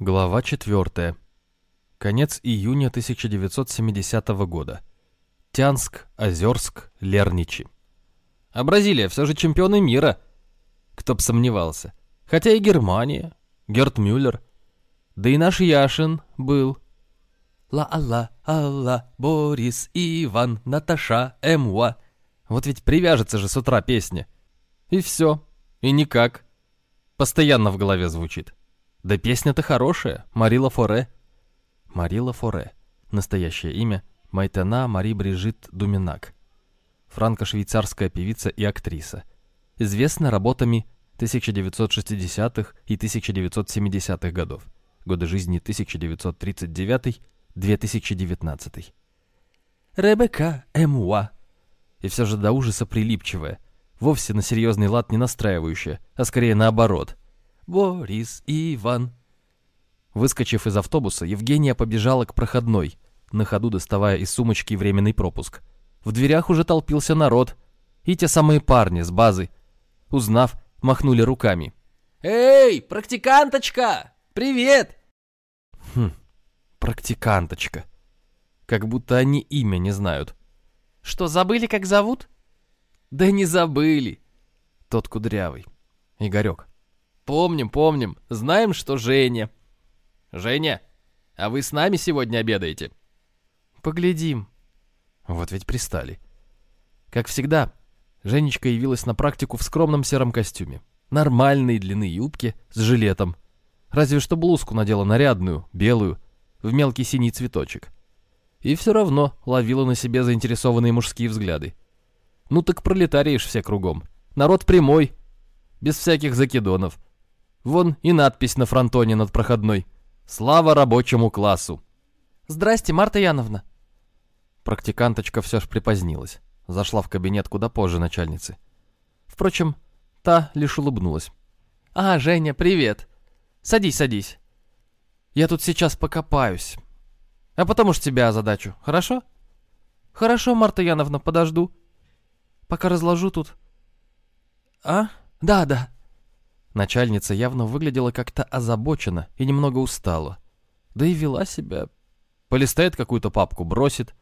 Глава 4. Конец июня 1970 года. Тянск, Озерск, Лерничи. А Бразилия все же чемпионы мира. Кто б сомневался. Хотя и Германия, Герт Мюллер. Да и наш Яшин был. Ла-алла, алла, Борис, Иван, Наташа, Эмуа. Вот ведь привяжется же с утра песня. И все. И никак. Постоянно в голове звучит. Да песня-то хорошая, Марила Форе. Марила Форе. Настоящее имя Майтена Мари Брижит Думинак. Франко-швейцарская певица и актриса. Известна работами 1960-х и 1970-х годов. Годы жизни 1939-2019. Ребекка Эмуа. И все же до ужаса прилипчивая. Вовсе на серьезный лад не настраивающая, а скорее наоборот – Борис, Иван. Выскочив из автобуса, Евгения побежала к проходной, на ходу доставая из сумочки временный пропуск. В дверях уже толпился народ, и те самые парни с базы. Узнав, махнули руками. «Эй, практиканточка! Привет!» Хм, практиканточка. Как будто они имя не знают. «Что, забыли, как зовут?» «Да не забыли!» Тот кудрявый. Игорек. Помним, помним. Знаем, что Женя. Женя, а вы с нами сегодня обедаете? Поглядим. Вот ведь пристали. Как всегда, Женечка явилась на практику в скромном сером костюме. Нормальной длины юбки с жилетом. Разве что блузку надела нарядную, белую, в мелкий синий цветочек. И все равно ловила на себе заинтересованные мужские взгляды. Ну так пролетариешь все кругом. Народ прямой, без всяких закидонов. Вон и надпись на фронтоне над проходной. «Слава рабочему классу!» «Здрасте, Марта Яновна!» Практиканточка все ж припозднилась. Зашла в кабинет куда позже начальницы. Впрочем, та лишь улыбнулась. «А, Женя, привет! Садись, садись. Я тут сейчас покопаюсь. А потом уж тебя задачу, хорошо?» «Хорошо, Марта Яновна, подожду. Пока разложу тут». «А? Да, да. Начальница явно выглядела как-то озабоченно и немного устала. Да и вела себя. Полистает какую-то папку, бросит.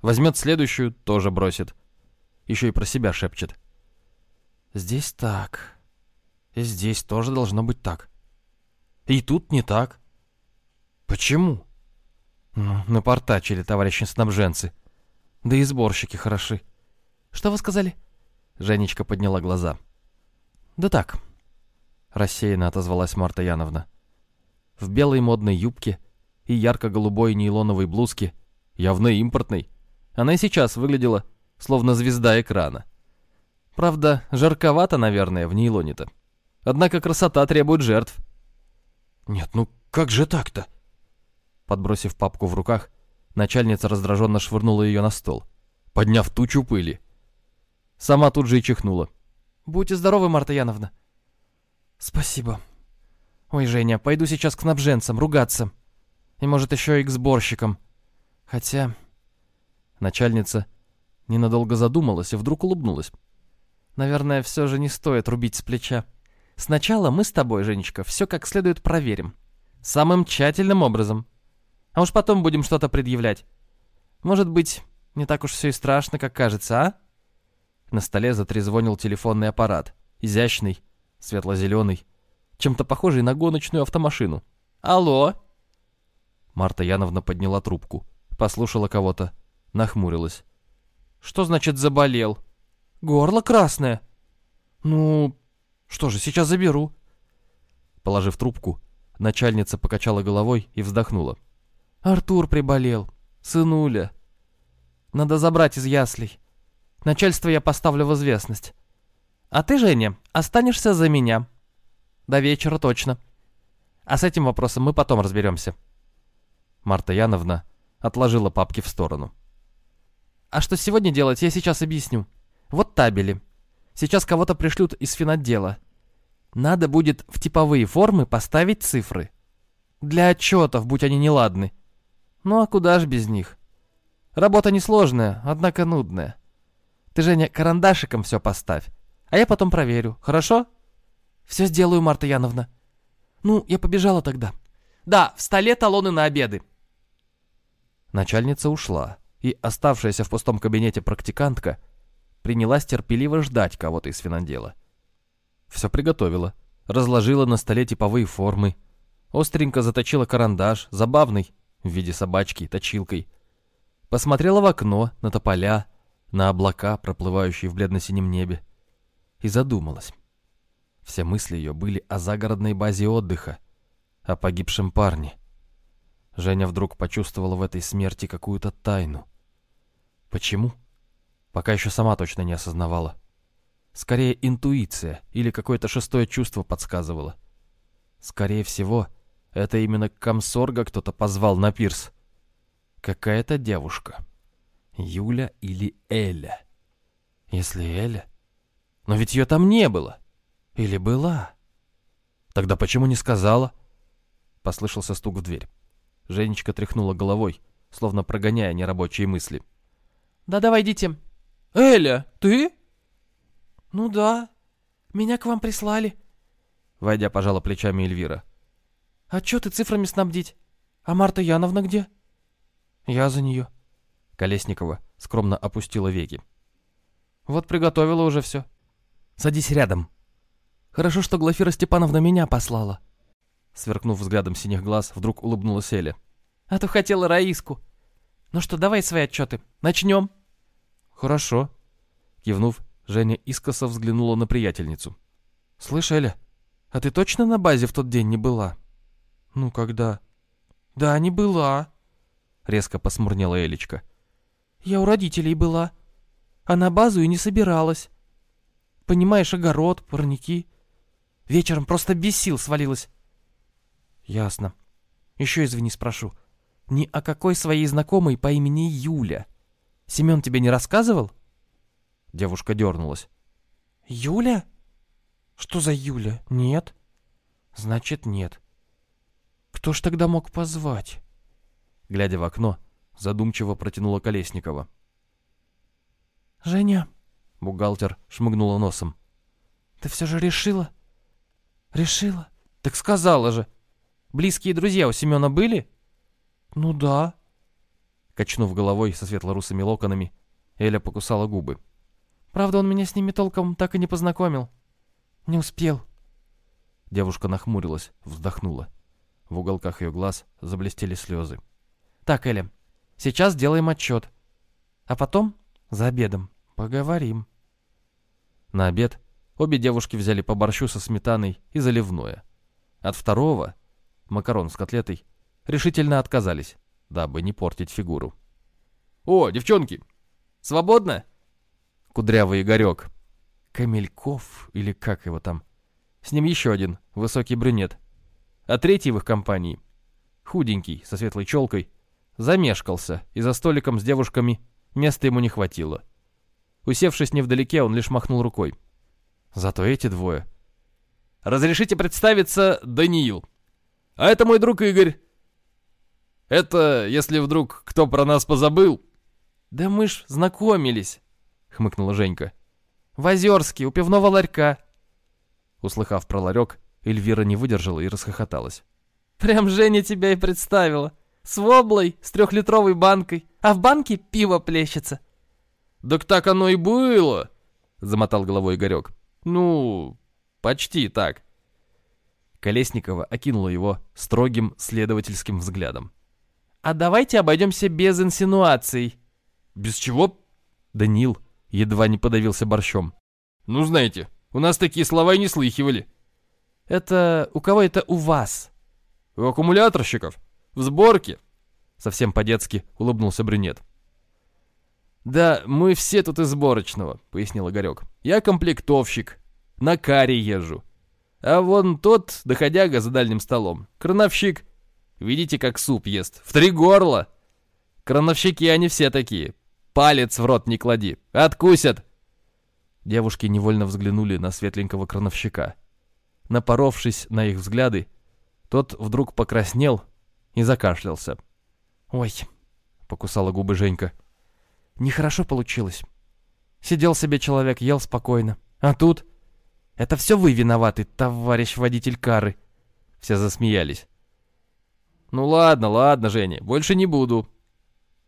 Возьмет следующую, тоже бросит. Еще и про себя шепчет. Здесь так. И здесь тоже должно быть так. И тут не так. Почему? Ну, напортачили товарищи снабженцы. Да и сборщики хороши. Что вы сказали? Женечка подняла глаза. Да так, рассеянно отозвалась Марта Яновна. В белой модной юбке и ярко-голубой нейлоновой блузке, явно импортной, она и сейчас выглядела словно звезда экрана. Правда, жарковато, наверное, в нейлоне-то. Однако красота требует жертв. Нет, ну как же так-то? Подбросив папку в руках, начальница раздраженно швырнула ее на стол, подняв тучу пыли. Сама тут же и чихнула. «Будьте здоровы, Марта Яновна», «Спасибо. Ой, Женя, пойду сейчас к снабженцам ругаться. И, может, еще и к сборщикам. Хотя...» Начальница ненадолго задумалась и вдруг улыбнулась. «Наверное, все же не стоит рубить с плеча. Сначала мы с тобой, Женечка, все как следует проверим. Самым тщательным образом. А уж потом будем что-то предъявлять. Может быть, не так уж все и страшно, как кажется, а?» На столе затрезвонил телефонный аппарат. Изящный, светло-зеленый, чем-то похожий на гоночную автомашину. «Алло?» Марта Яновна подняла трубку, послушала кого-то, нахмурилась. «Что значит заболел?» «Горло красное». «Ну, что же, сейчас заберу». Положив трубку, начальница покачала головой и вздохнула. «Артур приболел. Сынуля. Надо забрать из яслей. Начальство я поставлю в известность. А ты, Женя, останешься за меня. До вечера точно. А с этим вопросом мы потом разберемся. Марта Яновна отложила папки в сторону. А что сегодня делать, я сейчас объясню. Вот табели. Сейчас кого-то пришлют из финотдела. Надо будет в типовые формы поставить цифры. Для отчетов, будь они неладны. Ну а куда ж без них? Работа несложная, однако нудная. Ты, Женя, карандашиком все поставь. А я потом проверю, хорошо? Все сделаю, Марта Яновна. Ну, я побежала тогда. Да, в столе талоны на обеды. Начальница ушла, и оставшаяся в пустом кабинете практикантка принялась терпеливо ждать кого-то из финандела. Все приготовила, разложила на столе типовые формы, остренько заточила карандаш, забавный, в виде собачки, точилкой. Посмотрела в окно, на тополя, на облака, проплывающие в бледно-синем небе, и задумалась. Все мысли ее были о загородной базе отдыха, о погибшем парне. Женя вдруг почувствовала в этой смерти какую-то тайну. Почему? Пока еще сама точно не осознавала. Скорее интуиция или какое-то шестое чувство подсказывало. Скорее всего, это именно комсорга кто-то позвал на пирс. Какая-то девушка. Юля или Эля. Если Эля... Но ведь ее там не было. Или была? Тогда почему не сказала? Послышался стук в дверь. Женечка тряхнула головой, словно прогоняя нерабочие мысли. «Да давай, идите». «Эля, ты?» «Ну да. Меня к вам прислали». Войдя, пожала плечами Эльвира. «А чё ты цифрами снабдить? А Марта Яновна где?» «Я за нее». Колесникова скромно опустила веки. «Вот приготовила уже все. Садись рядом». «Хорошо, что Глафира Степановна меня послала». Сверкнув взглядом синих глаз, вдруг улыбнулась Эля. «А то хотела Раиску. Ну что, давай свои отчеты. Начнем». «Хорошо». Кивнув, Женя искоса взглянула на приятельницу. «Слышь, Эля, а ты точно на базе в тот день не была?» «Ну, когда?» «Да, не была», — резко посмурнела Элечка. «Я у родителей была, а на базу и не собиралась. Понимаешь, огород, парники. Вечером просто без сил свалилась». «Ясно. Еще извини, спрошу. Ни о какой своей знакомой по имени Юля. Семен тебе не рассказывал?» Девушка дернулась. «Юля? Что за Юля? Нет?» «Значит, нет. Кто ж тогда мог позвать?» Глядя в окно, задумчиво протянула Колесникова. «Женя!» — бухгалтер шмыгнула носом. «Ты все же решила?» «Решила?» «Так сказала же! Близкие друзья у Семена были?» «Ну да». Качнув головой со светло-русыми локонами, Эля покусала губы. «Правда, он меня с ними толком так и не познакомил. Не успел». Девушка нахмурилась, вздохнула. В уголках ее глаз заблестели слезы. «Так, Эля, сейчас делаем отчет. А потом, за обедом, поговорим». На обед обе девушки взяли по борщу со сметаной и заливное. От второго, макарон с котлетой, решительно отказались, дабы не портить фигуру. «О, девчонки! Свободно?» Кудрявый Игорек. Камельков, или как его там. С ним еще один, высокий брюнет. А третий в их компании, худенький, со светлой челкой, замешкался, и за столиком с девушками места ему не хватило. Усевшись невдалеке, он лишь махнул рукой. Зато эти двое. «Разрешите представиться, Даниил. А это мой друг Игорь. Это, если вдруг кто про нас позабыл...» «Да мы ж знакомились», — хмыкнула Женька. «В Озерске, у пивного ларька». Услыхав про ларек, Эльвира не выдержала и расхохоталась. «Прям Женя тебя и представила. С воблой, с трехлитровой банкой, а в банке пиво плещется». «Так так оно и было», — замотал головой Игорек. «Ну, почти так». Колесникова окинула его строгим следовательским взглядом. «А давайте обойдемся без инсинуаций». «Без чего?» Данил едва не подавился борщом. «Ну, знаете, у нас такие слова и не слыхивали». «Это у кого это у вас?» «У аккумуляторщиков. В сборке». Совсем по-детски улыбнулся брюнет. «Да, мы все тут из сборочного», — пояснил Игорек. «Я комплектовщик. На каре езжу. А вон тот, доходяга за дальним столом, крановщик. Видите, как суп ест? В три горла. Крановщики они все такие. Палец в рот не клади. Откусят!» Девушки невольно взглянули на светленького крановщика. Напоровшись на их взгляды, тот вдруг покраснел и закашлялся. «Ой», — покусала губы Женька, — «нехорошо получилось. Сидел себе человек, ел спокойно. А тут...» «Это все вы виноваты, товарищ водитель кары!» Все засмеялись. Ну ладно, ладно, Женя, больше не буду.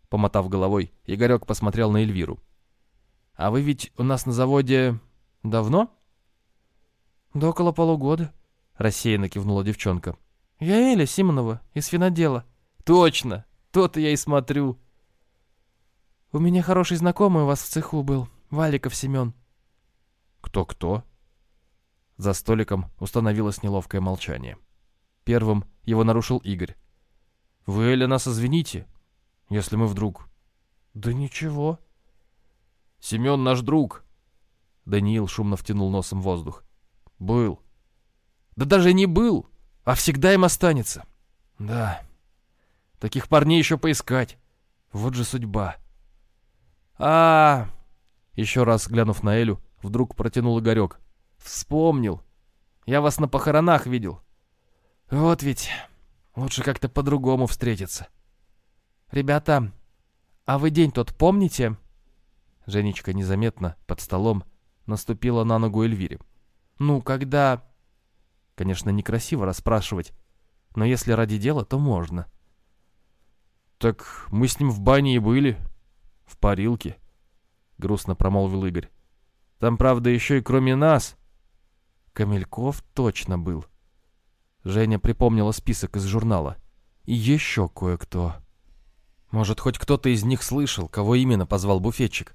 Помотав головой, Игорек посмотрел на Эльвиру. А вы ведь у нас на заводе давно? Да около полугода, рассеянно кивнула девчонка. Я Эля Симонова из финодела. Точно, то-то я и смотрю. У меня хороший знакомый у вас в цеху был, Валиков Семен. Кто-кто? За столиком установилось неловкое молчание. Первым его нарушил Игорь. «Вы, Эля, нас извините, если мы вдруг...» «Да ничего». «Семен наш друг». Даниил шумно втянул носом воздух. «Был». «Да даже не был, а всегда им останется». «Да, таких парней еще поискать. Вот же судьба». «А, еще раз глянув на Элю, вдруг протянул Игорек. Вспомнил. Я вас на похоронах видел. Вот ведь, лучше как-то по-другому встретиться. Ребята, а вы день тот помните? Женечка незаметно, под столом, наступила на ногу Эльвире. Ну, когда... Конечно, некрасиво расспрашивать, но если ради дела, то можно. Так мы с ним в бане и были, в парилке, грустно промолвил Игорь. Там, правда, еще и кроме нас Камельков точно был. Женя припомнила список из журнала. И еще кое-кто. Может, хоть кто-то из них слышал, кого именно позвал буфетчик?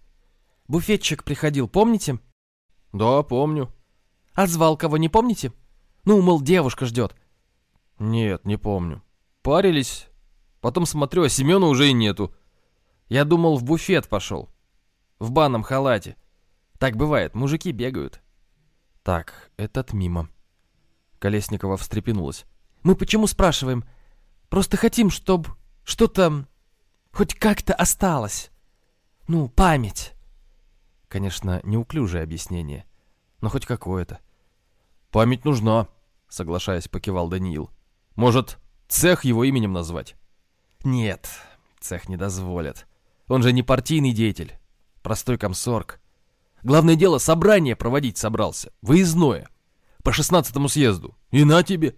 Буфетчик приходил, помните? Да, помню. А звал кого, не помните? Ну, мол, девушка ждет. Нет, не помню. Парились. Потом смотрю, а Семена уже и нету. Я думал, в буфет пошел. В банном халате. Так бывает, мужики бегают. Так, этот мимо. Колесникова встрепенулась. Мы почему спрашиваем? Просто хотим, чтобы что-то хоть как-то осталось. Ну, память. Конечно, неуклюжее объяснение, но хоть какое-то. Память нужна, соглашаясь, покивал Даниил. Может, цех его именем назвать? Нет, цех не дозволят. Он же не партийный деятель, простой комсорг. Главное дело, собрание проводить собрался. Выездное. По шестнадцатому съезду. И на тебе.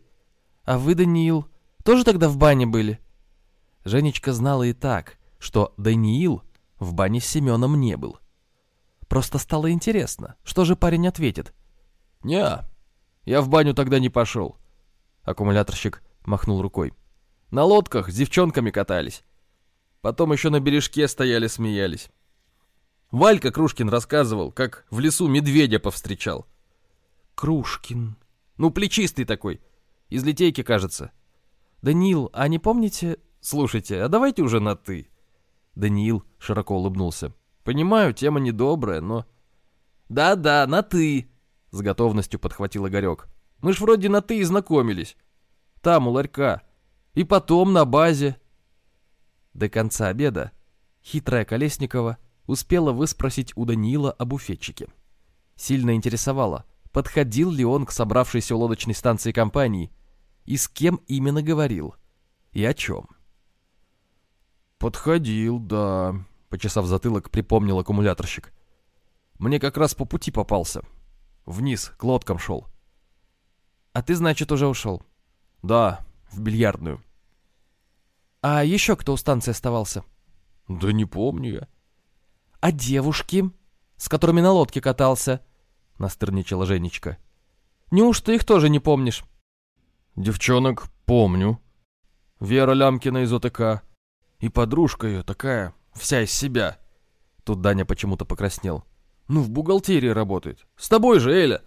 А вы, Даниил, тоже тогда в бане были? Женечка знала и так, что Даниил в бане с Семеном не был. Просто стало интересно, что же парень ответит. не я в баню тогда не пошел. Аккумуляторщик махнул рукой. На лодках с девчонками катались. Потом еще на бережке стояли, смеялись. Валька Крушкин рассказывал, как в лесу медведя повстречал. Крушкин. Ну, плечистый такой. Из литейки, кажется. Даниил, а не помните... Слушайте, а давайте уже на «ты». Даниил широко улыбнулся. Понимаю, тема недобрая, но... Да-да, на «ты», с готовностью подхватил Игорек. Мы ж вроде на «ты» и знакомились. Там, у ларька. И потом на базе. До конца обеда хитрая Колесникова успела выспросить у Даниила о буфетчике. Сильно интересовало, подходил ли он к собравшейся у лодочной станции компании и с кем именно говорил и о чем. «Подходил, да», — почесав затылок, припомнил аккумуляторщик. «Мне как раз по пути попался. Вниз, к лодкам шел». «А ты, значит, уже ушел?» «Да, в бильярдную». «А еще кто у станции оставался?» «Да не помню я». «А девушки, с которыми на лодке катался?» — настырничала Женечка. «Неужто их тоже не помнишь?» «Девчонок помню. Вера Лямкина из ОТК. И подружка ее такая, вся из себя». Тут Даня почему-то покраснел. «Ну, в бухгалтерии работает. С тобой же, Эля!»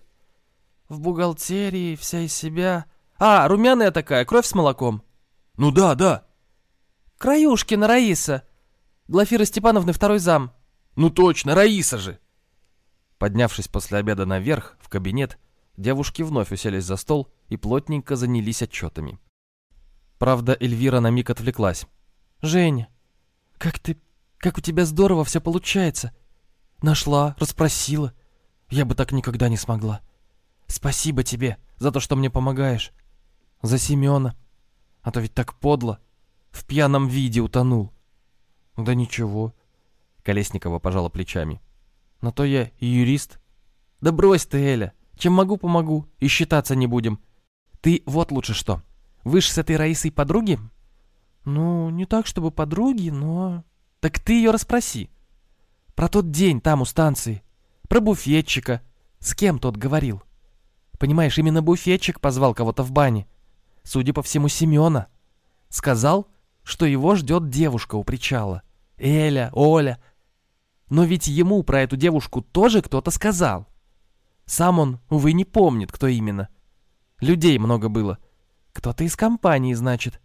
«В бухгалтерии, вся из себя...» «А, румяная такая, кровь с молоком». «Ну да, да». «Краюшкина Раиса. Глафира Степановны второй зам». «Ну точно, Раиса же!» Поднявшись после обеда наверх, в кабинет, девушки вновь уселись за стол и плотненько занялись отчетами. Правда, Эльвира на миг отвлеклась. «Женя, как ты... как у тебя здорово все получается. Нашла, расспросила. Я бы так никогда не смогла. Спасибо тебе за то, что мне помогаешь. За Семена. А то ведь так подло. В пьяном виде утонул. Да ничего. Колесникова пожала плечами. «На то я и юрист». «Да брось ты, Эля. Чем могу, помогу. И считаться не будем. Ты вот лучше что. Вы с этой Раисой подруги? Ну, не так, чтобы подруги, но... Так ты ее расспроси. Про тот день там у станции. Про буфетчика. С кем тот говорил. Понимаешь, именно буфетчик позвал кого-то в бане. Судя по всему, Семена. Сказал, что его ждет девушка у причала. Эля, Оля. Но ведь ему про эту девушку тоже кто-то сказал. Сам он, увы, не помнит, кто именно. Людей много было. Кто-то из компании, значит.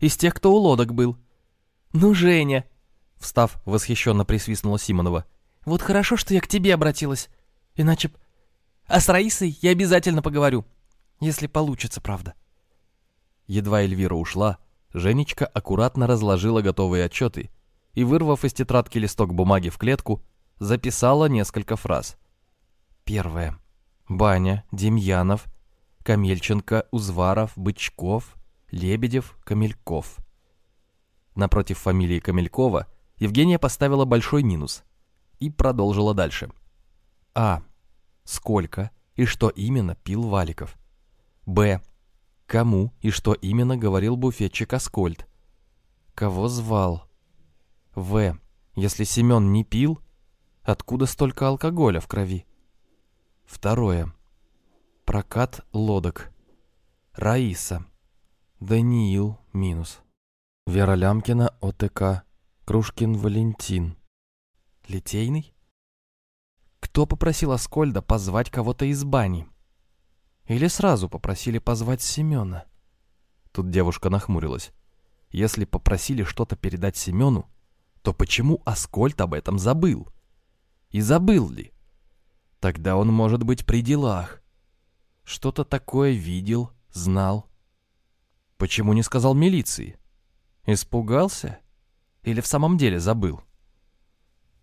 Из тех, кто у лодок был. Ну, Женя, Встав, восхищенно присвистнула Симонова. «Вот хорошо, что я к тебе обратилась. Иначе... А с Раисой я обязательно поговорю. Если получится, правда». Едва Эльвира ушла, Женечка аккуратно разложила готовые отчеты и, вырвав из тетрадки листок бумаги в клетку, записала несколько фраз. Первое. Баня, Демьянов, Камельченко, Узваров, Бычков, Лебедев, Камельков. Напротив фамилии Камелькова Евгения поставила большой минус и продолжила дальше. А. Сколько и что именно пил Валиков? Б. Кому и что именно говорил буфетчик Аскольд? Кого звал? В. Если Семен не пил, откуда столько алкоголя в крови? Второе. Прокат лодок. Раиса. Даниил минус. Вера Лямкина, ОТК Крушкин Валентин. Литейный? Кто попросил Аскольда позвать кого-то из бани? Или сразу попросили позвать Семена? Тут девушка нахмурилась. Если попросили что-то передать Семену, то почему Аскольд об этом забыл? И забыл ли? Тогда он может быть при делах. Что-то такое видел, знал. Почему не сказал милиции? Испугался? Или в самом деле забыл?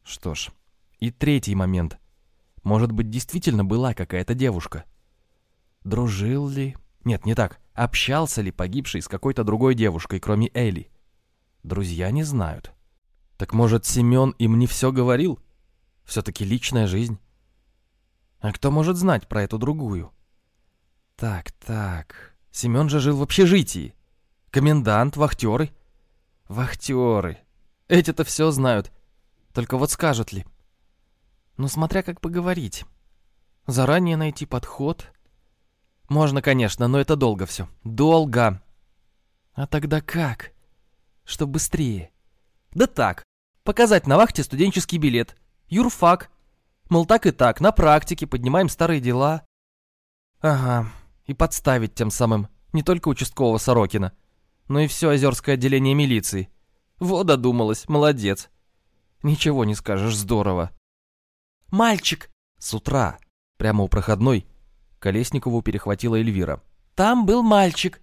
Что ж, и третий момент. Может быть, действительно была какая-то девушка? Дружил ли? Нет, не так. Общался ли погибший с какой-то другой девушкой, кроме Эли? Друзья не знают. Так может, Семен им не все говорил? Все-таки личная жизнь. А кто может знать про эту другую? Так, так. Семен же жил в общежитии. Комендант, вахтеры. Вахтеры. Эти-то все знают. Только вот скажут ли? Ну, смотря как поговорить. Заранее найти подход. Можно, конечно, но это долго все. Долго. А тогда как? Что быстрее? Да так. Показать на вахте студенческий билет. Юрфак. Мол, так и так, на практике поднимаем старые дела. Ага. И подставить тем самым не только участкового Сорокина, но и все озерское отделение милиции. Вот додумалась, молодец. Ничего не скажешь, здорово. Мальчик! С утра, прямо у проходной, Колесникову перехватила Эльвира. Там был мальчик.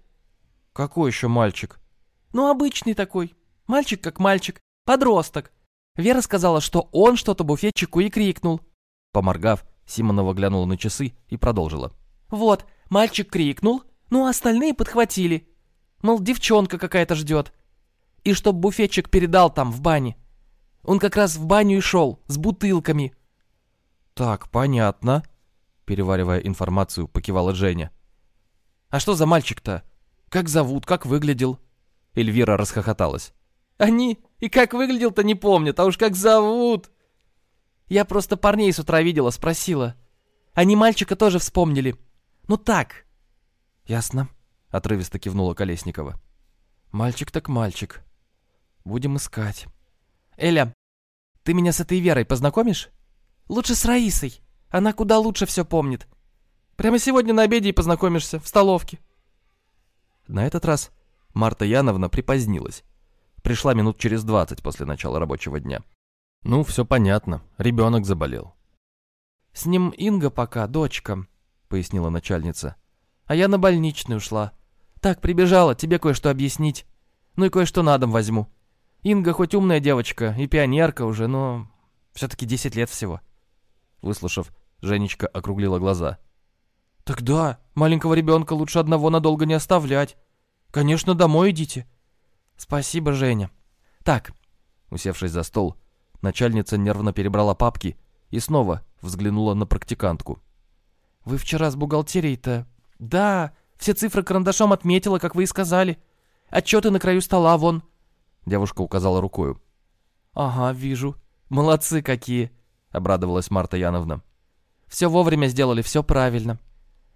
Какой еще мальчик? Ну, обычный такой. Мальчик как мальчик. Подросток. Вера сказала, что он что-то буфетчику и крикнул. Поморгав, Симонова глянула на часы и продолжила. Вот, мальчик крикнул, ну а остальные подхватили. Мол, девчонка какая-то ждет и чтоб буфетчик передал там, в бане. Он как раз в баню и шел, с бутылками». «Так, понятно», — переваривая информацию, покивала Женя. «А что за мальчик-то? Как зовут, как выглядел?» Эльвира расхохоталась. «Они и как выглядел-то не помнят, а уж как зовут!» «Я просто парней с утра видела, спросила. Они мальчика тоже вспомнили. Ну так». «Ясно», — отрывисто кивнула Колесникова. «Мальчик так мальчик. Будем искать. Эля, ты меня с этой Верой познакомишь? Лучше с Раисой. Она куда лучше все помнит. Прямо сегодня на обеде и познакомишься, в столовке. На этот раз Марта Яновна припозднилась. Пришла минут через двадцать после начала рабочего дня. Ну, все понятно, ребенок заболел. «С ним Инга пока, дочка», — пояснила начальница. «А я на больничный ушла. Так, прибежала, тебе кое-что объяснить. Ну и кое-что на дом возьму. Инга хоть умная девочка и пионерка уже, но все-таки 10 лет всего. Выслушав, Женечка округлила глаза. «Так да, маленького ребенка лучше одного надолго не оставлять. Конечно, домой идите». «Спасибо, Женя». «Так», усевшись за стол, начальница нервно перебрала папки и снова взглянула на практикантку. «Вы вчера с бухгалтерией-то...» «Да, все цифры карандашом отметила, как вы и сказали. Отчеты на краю стола вон!» Девушка указала рукою. «Ага, вижу. Молодцы какие!» — обрадовалась Марта Яновна. «Все вовремя сделали, все правильно.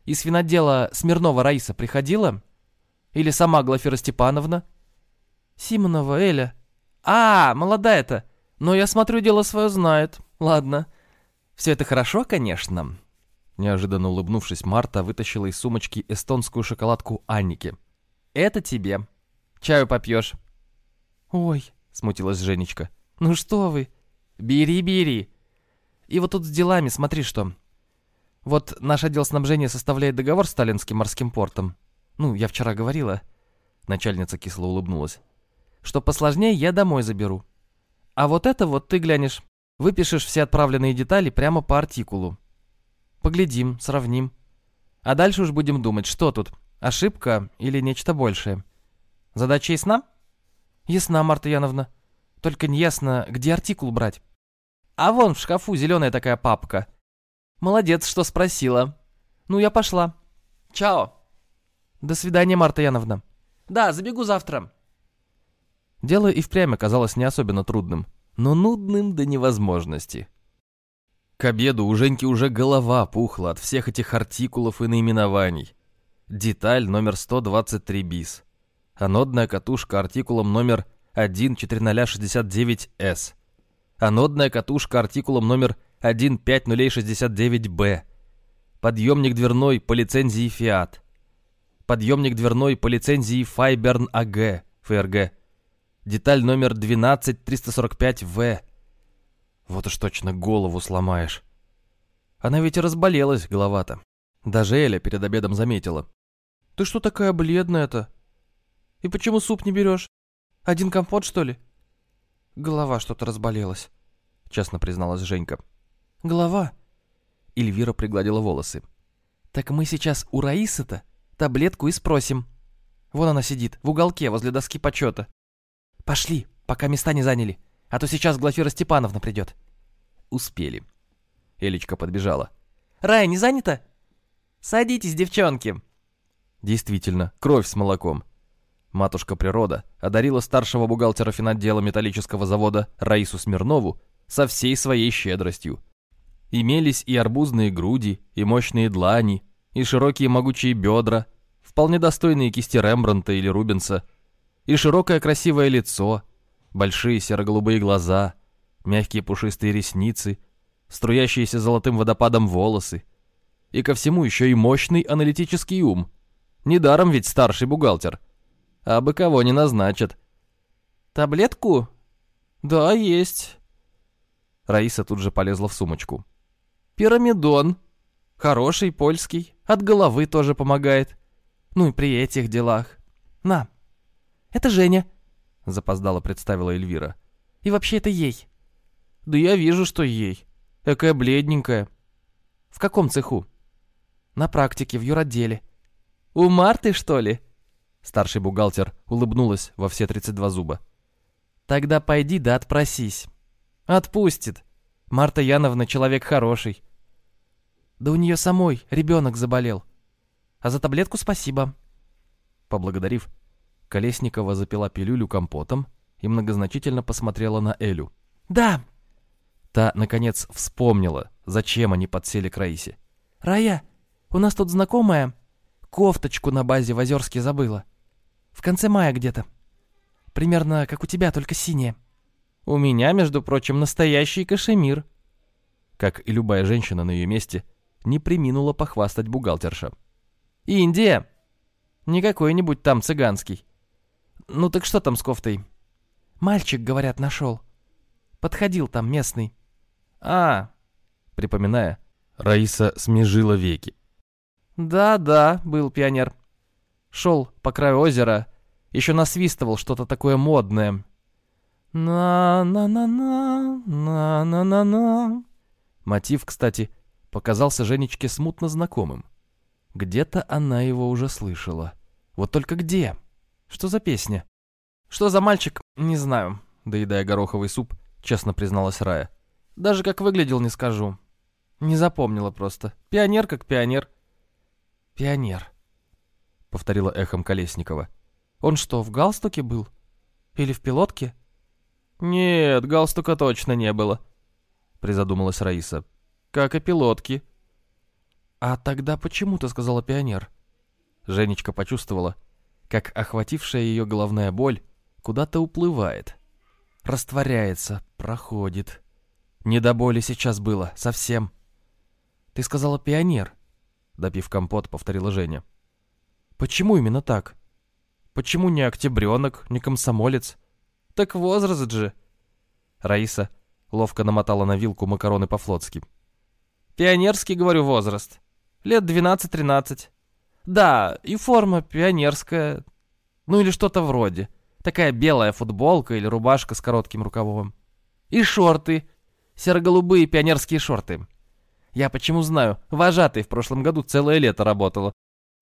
Из винодела Смирнова Раиса приходила? Или сама Глафира Степановна?» «Симонова Эля». «А, молодая-то! Но я смотрю, дело свое знает. Ладно. Все это хорошо, конечно». Неожиданно улыбнувшись, Марта вытащила из сумочки эстонскую шоколадку Анники. «Это тебе. Чаю попьешь». «Ой», — смутилась Женечка. «Ну что вы? Бери, бери. И вот тут с делами, смотри что. Вот наш отдел снабжения составляет договор с Сталинским морским портом. Ну, я вчера говорила». Начальница кисло улыбнулась. «Что посложнее, я домой заберу. А вот это вот ты глянешь. Выпишешь все отправленные детали прямо по артикулу. Поглядим, сравним. А дальше уж будем думать, что тут, ошибка или нечто большее. Задача ясна? Ясна, Марта Яновна. Только не ясно, где артикул брать. А вон в шкафу зеленая такая папка. Молодец, что спросила. Ну, я пошла. Чао. До свидания, Марта Яновна. Да, забегу завтра. Дело и впрямь оказалось не особенно трудным, но нудным до невозможности. К обеду у Женьки уже голова пухла от всех этих артикулов и наименований. Деталь номер 123 бис. Анодная катушка артикулом номер 14069С. Анодная катушка артикулом номер 15069Б. Подъемник дверной по лицензии Fiat. Подъемник дверной по лицензии Файберн АГ, ФРГ. Деталь номер 12345В. Вот уж точно голову сломаешь. Она ведь и разболелась, голова-то. Даже Эля перед обедом заметила. «Ты что такая бледная-то? И почему суп не берешь? Один компот, что ли?» «Голова что-то разболелась», — честно призналась Женька. «Голова?» Эльвира пригладила волосы. «Так мы сейчас у Раисы-то таблетку и спросим. Вон она сидит, в уголке, возле доски почета. Пошли, пока места не заняли, а то сейчас Глафира Степановна придет». Успели. Элечка подбежала. «Рая, не занята?» «Садитесь, девчонки!» Действительно, кровь с молоком. Матушка природа одарила старшего бухгалтера финотдела металлического завода Раису Смирнову со всей своей щедростью. Имелись и арбузные груди, и мощные длани, и широкие могучие бедра, вполне достойные кисти Рембранта или Рубенса, и широкое красивое лицо, большие серо-голубые глаза, мягкие пушистые ресницы, струящиеся золотым водопадом волосы, и ко всему еще и мощный аналитический ум. Недаром ведь старший бухгалтер. А бы кого не назначат. «Таблетку?» «Да, есть». Раиса тут же полезла в сумочку. «Пирамидон. Хороший, польский. От головы тоже помогает. Ну и при этих делах. На. Это Женя», — запоздало представила Эльвира. «И вообще это ей». «Да я вижу, что ей. Экая бледненькая». «В каком цеху?» «На практике, в юроделе». «У Марты, что ли?» Старший бухгалтер улыбнулась во все 32 зуба. «Тогда пойди да отпросись». «Отпустит. Марта Яновна человек хороший». «Да у нее самой ребенок заболел. А за таблетку спасибо». Поблагодарив, Колесникова запила пилюлю компотом и многозначительно посмотрела на Элю. «Да!» Та, наконец, вспомнила, зачем они подсели к Раисе. «Рая, у нас тут знакомая кофточку на базе в Озерске забыла. В конце мая где-то. Примерно как у тебя, только синяя. У меня, между прочим, настоящий кашемир». Как и любая женщина на ее месте, не приминула похвастать бухгалтерша. «Индия! Не какой-нибудь там цыганский. Ну так что там с кофтой?» «Мальчик, говорят, нашел. Подходил там местный». «А!» Припоминая, Раиса смежила веки. «Да-да, был пионер. Шел по краю озера, еще насвистывал что-то такое модное. На-на-на-на, на-на-на-на». Мотив, кстати, показался Женечке смутно знакомым. Где-то она его уже слышала. Вот только где? Что за песня? Что за мальчик? Не знаю. Доедая гороховый суп, честно призналась Рая. Даже как выглядел, не скажу. Не запомнила просто. Пионер как пионер. Пионер, повторила эхом Колесникова. Он что, в галстуке был? Или в пилотке? Нет, галстука точно не было, призадумалась Раиса. Как и пилотки. А тогда почему ты сказала пионер? Женечка почувствовала, как охватившая ее головная боль куда-то уплывает. Растворяется, проходит. Не до боли сейчас было, совсем. Ты сказала пионер, допив компот, повторила Женя. Почему именно так? Почему не октябренок, не комсомолец? Так возраст же. Раиса ловко намотала на вилку макароны по-флотски. Пионерский, говорю, возраст. Лет 12-13. Да, и форма пионерская. Ну или что-то вроде. Такая белая футболка или рубашка с коротким рукавом. И шорты. Серо-голубые пионерские шорты. Я почему знаю, вожатый в прошлом году целое лето работала.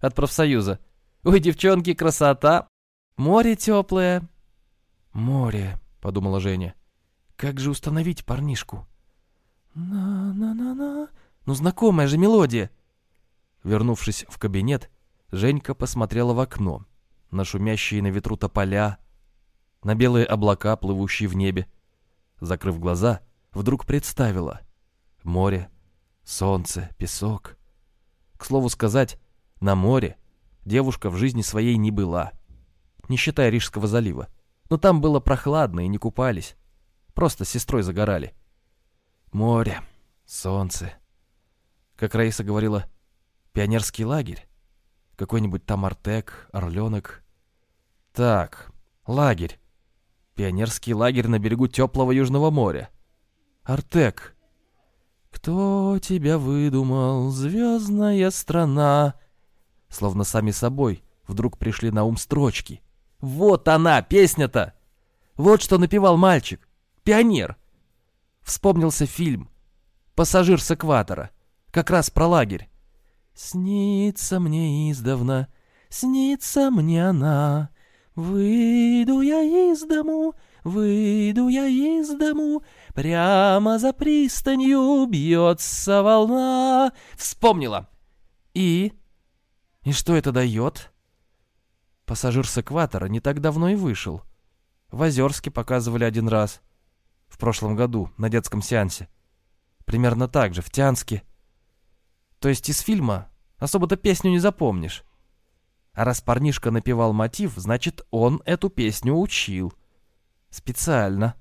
От профсоюза. Ой, девчонки, красота. Море теплое. Море, подумала Женя. Как же установить парнишку? На-на-на-на. Ну, знакомая же мелодия. Вернувшись в кабинет, Женька посмотрела в окно. На шумящие на ветру тополя, на белые облака, плывущие в небе. Закрыв глаза, вдруг представила. Море, солнце, песок. К слову сказать, на море девушка в жизни своей не была, не считая Рижского залива. Но там было прохладно и не купались. Просто с сестрой загорали. Море, солнце. Как Раиса говорила, пионерский лагерь. Какой-нибудь там Артек, Орленок. Так, лагерь. Пионерский лагерь на берегу теплого Южного моря. Артек. «Кто тебя выдумал, звездная страна?» Словно сами собой вдруг пришли на ум строчки. «Вот она, песня-то!» Вот что напевал мальчик. Пионер. Вспомнился фильм «Пассажир с экватора». Как раз про лагерь. «Снится мне издавна, снится мне она, Выйду я из дому, выйду я из дому, Прямо за пристанью бьется волна. Вспомнила. И? И что это дает? Пассажир с экватора не так давно и вышел. В Озерске показывали один раз. В прошлом году, на детском сеансе. Примерно так же, в Тянске. То есть из фильма особо-то песню не запомнишь. А раз парнишка напевал мотив, значит, он эту песню учил. Специально.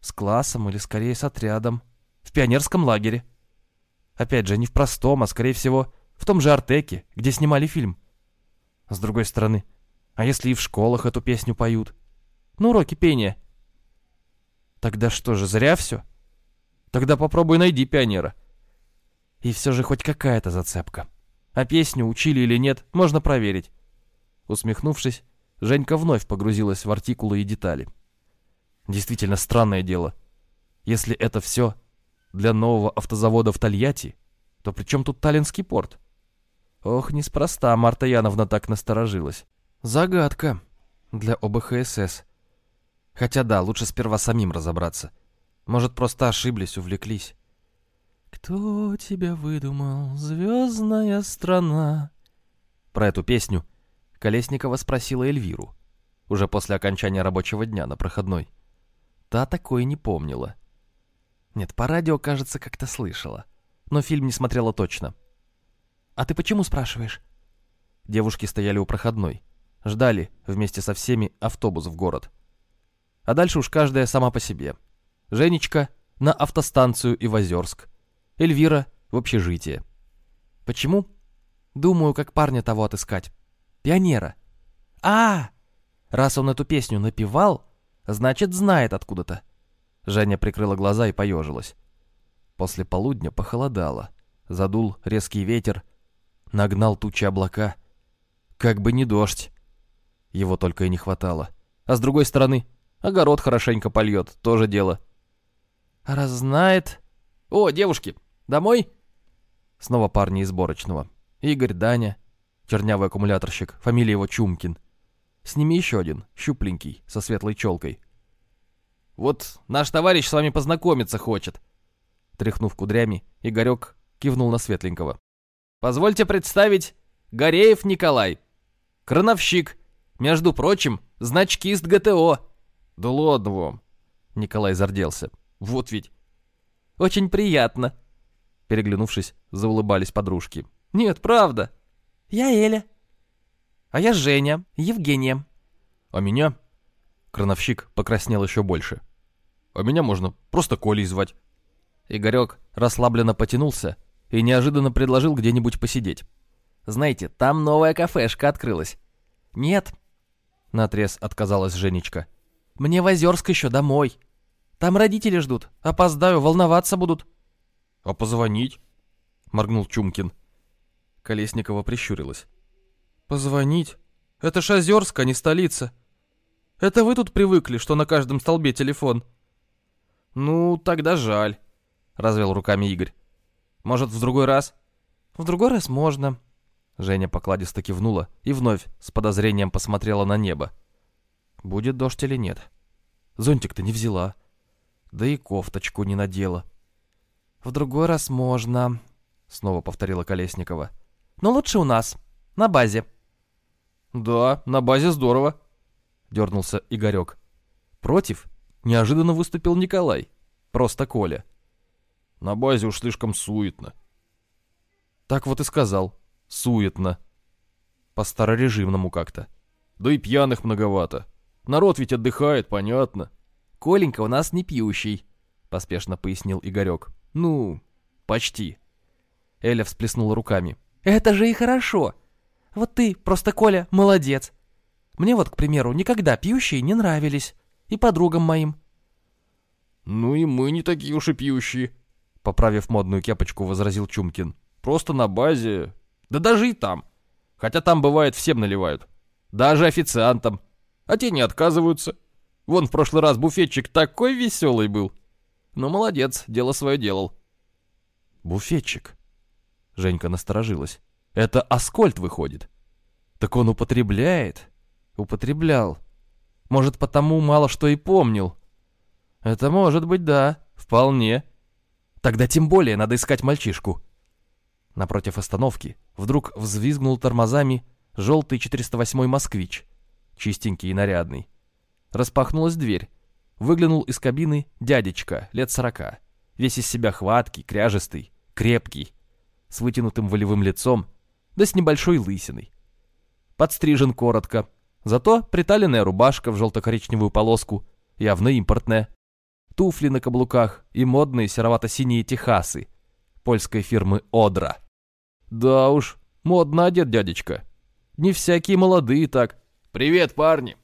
С классом или, скорее, с отрядом. В пионерском лагере. Опять же, не в простом, а, скорее всего, в том же Артеке, где снимали фильм. С другой стороны, а если и в школах эту песню поют? На уроке пения. Тогда что же, зря все? Тогда попробуй найди пионера. И все же хоть какая-то зацепка. А песню учили или нет, можно проверить. Усмехнувшись, Женька вновь погрузилась в артикулы и детали. Действительно странное дело. Если это все для нового автозавода в Тольятти, то при чем тут Таллинский порт? Ох, неспроста Марта Яновна так насторожилась. Загадка для ОБХСС. Хотя да, лучше сперва самим разобраться. Может, просто ошиблись, увлеклись. «Кто тебя выдумал, звездная страна?» Про эту песню Колесникова спросила Эльвиру, уже после окончания рабочего дня на проходной. Та такое не помнила. Нет, по радио, кажется, как-то слышала, но фильм не смотрела точно. «А ты почему спрашиваешь?» Девушки стояли у проходной, ждали вместе со всеми автобус в город. А дальше уж каждая сама по себе. Женечка на автостанцию и в Озерск. Эльвира в общежитие. Почему? Думаю, как парня того отыскать. Пионера. А, раз он эту песню напевал, значит, знает откуда-то. Женя прикрыла глаза и поежилась. После полудня похолодало. Задул резкий ветер, нагнал тучи облака. Как бы не дождь. Его только и не хватало. А с другой стороны, огород хорошенько польет, тоже дело. Раз знает... О, девушки, домой? Снова парни из сборочного. Игорь, Даня, чернявый аккумуляторщик, фамилия его Чумкин. С ними еще один, щупленький, со светлой челкой. «Вот наш товарищ с вами познакомиться хочет», тряхнув кудрями, Игорек кивнул на светленького. «Позвольте представить, Гореев Николай, крановщик Между прочим, значкист ГТО. Да ладно вам. Николай зарделся. Вот ведь. Очень приятно. Переглянувшись, заулыбались подружки. Нет, правда. Я Эля. А я Женя, Евгения. А меня? Крановщик покраснел еще больше. А меня можно просто Колей звать. Игорек расслабленно потянулся и неожиданно предложил где-нибудь посидеть. «Знаете, там новая кафешка открылась». «Нет», — наотрез отказалась Женечка. «Мне в Озерск еще домой. Там родители ждут. Опоздаю, волноваться будут». «А позвонить?» — моргнул Чумкин. Колесникова прищурилась. «Позвонить? Это ж Озерск, а не столица. Это вы тут привыкли, что на каждом столбе телефон». «Ну, тогда жаль», — развел руками Игорь. «Может, в другой раз?» «В другой раз можно». Женя покладисто кивнула и вновь с подозрением посмотрела на небо. «Будет дождь или нет?» «Зонтик-то не взяла. Да и кофточку не надела». «В другой раз можно», — снова повторила Колесникова. «Но лучше у нас, на базе». «Да, на базе здорово», — дернулся Игорек. Против неожиданно выступил Николай. Просто Коля. «На базе уж слишком суетно». Так вот и сказал. Суетно. По-старорежимному как-то. Да и пьяных многовато. Народ ведь отдыхает, понятно. Коленька у нас не пьющий, поспешно пояснил Игорек. Ну, почти. Эля всплеснула руками. Это же и хорошо. Вот ты, просто Коля, молодец. Мне вот, к примеру, никогда пьющие не нравились. И подругам моим. Ну и мы не такие уж и пьющие, поправив модную кепочку, возразил Чумкин. Просто на базе. Да даже и там. Хотя там бывает всем наливают. Даже официантам. А те не отказываются. Вон в прошлый раз буфетчик такой веселый был. Ну, молодец, дело свое делал. Буфетчик. Женька насторожилась. Это Аскольд выходит. Так он употребляет. Употреблял. Может, потому мало что и помнил. Это может быть, да, вполне. Тогда тем более надо искать мальчишку. Напротив остановки вдруг взвизгнул тормозами желтый 408 «Москвич», чистенький и нарядный. Распахнулась дверь. Выглянул из кабины дядечка, лет сорока. Весь из себя хваткий, кряжестый, крепкий, с вытянутым волевым лицом, да с небольшой лысиной. Подстрижен коротко, зато приталенная рубашка в желто-коричневую полоску, явно импортная. Туфли на каблуках и модные серовато-синие техасы польской фирмы «Одра». Да уж, модно одет дядечка. Не всякие молодые так. «Привет, парни!»